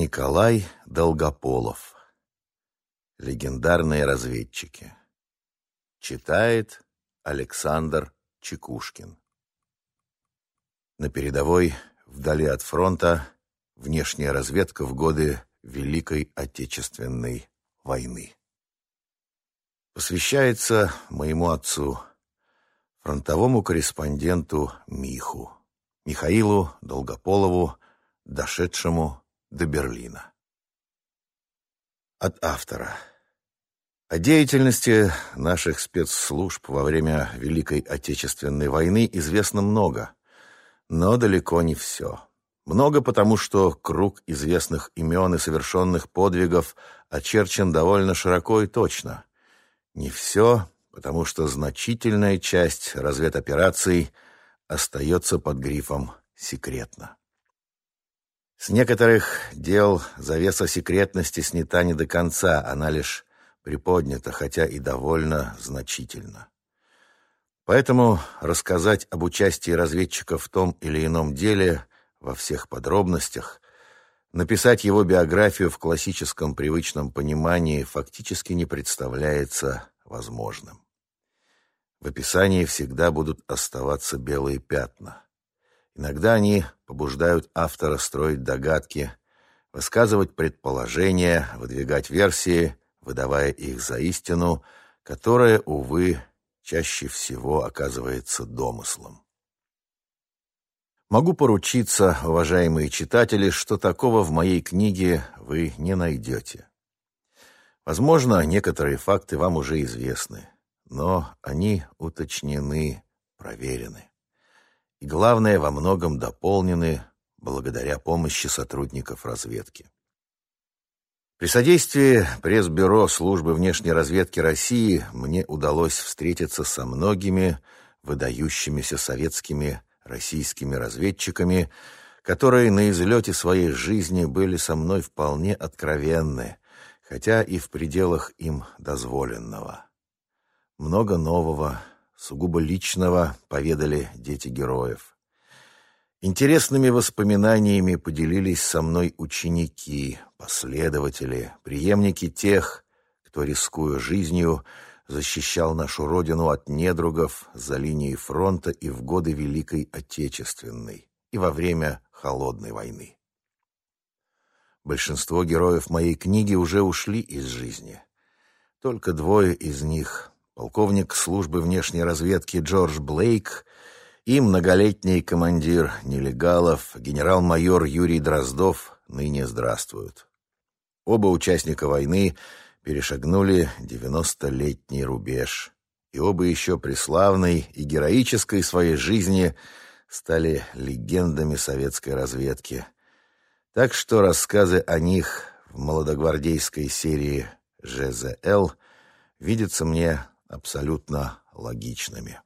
Николай Долгополов. Легендарные разведчики. Читает Александр Чекушкин. На передовой, вдали от фронта, внешняя разведка в годы Великой Отечественной войны. Посвящается моему отцу, фронтовому корреспонденту Миху, Михаилу Долгополову, дошедшему до Берлина. От автора. О деятельности наших спецслужб во время Великой Отечественной войны известно много, но далеко не все. Много потому, что круг известных имен и совершенных подвигов очерчен довольно широко и точно. Не все, потому что значительная часть разведопераций остается под грифом «секретно». С некоторых дел завеса секретности снята не до конца, она лишь приподнята, хотя и довольно значительно. Поэтому рассказать об участии разведчика в том или ином деле во всех подробностях, написать его биографию в классическом привычном понимании фактически не представляется возможным. В описании всегда будут оставаться белые пятна. Иногда они побуждают автора строить догадки, высказывать предположения, выдвигать версии, выдавая их за истину, которая, увы, чаще всего оказывается домыслом. Могу поручиться, уважаемые читатели, что такого в моей книге вы не найдете. Возможно, некоторые факты вам уже известны, но они уточнены, проверены и, главное, во многом дополнены благодаря помощи сотрудников разведки. При содействии пресс-бюро службы внешней разведки России мне удалось встретиться со многими выдающимися советскими российскими разведчиками, которые на излете своей жизни были со мной вполне откровенны, хотя и в пределах им дозволенного. Много нового, сугубо личного поведали дети героев. Интересными воспоминаниями поделились со мной ученики, последователи, преемники тех, кто, рискуя жизнью, защищал нашу родину от недругов за линией фронта и в годы Великой Отечественной, и во время Холодной войны. Большинство героев моей книги уже ушли из жизни. Только двое из них полковник службы внешней разведки Джордж Блейк и многолетний командир нелегалов генерал-майор Юрий Дроздов ныне здравствуют. Оба участника войны перешагнули девяностолетний рубеж, и оба еще при славной и героической своей жизни стали легендами советской разведки. Так что рассказы о них в молодогвардейской серии ЖЗЛ видятся мне абсолютно логичными.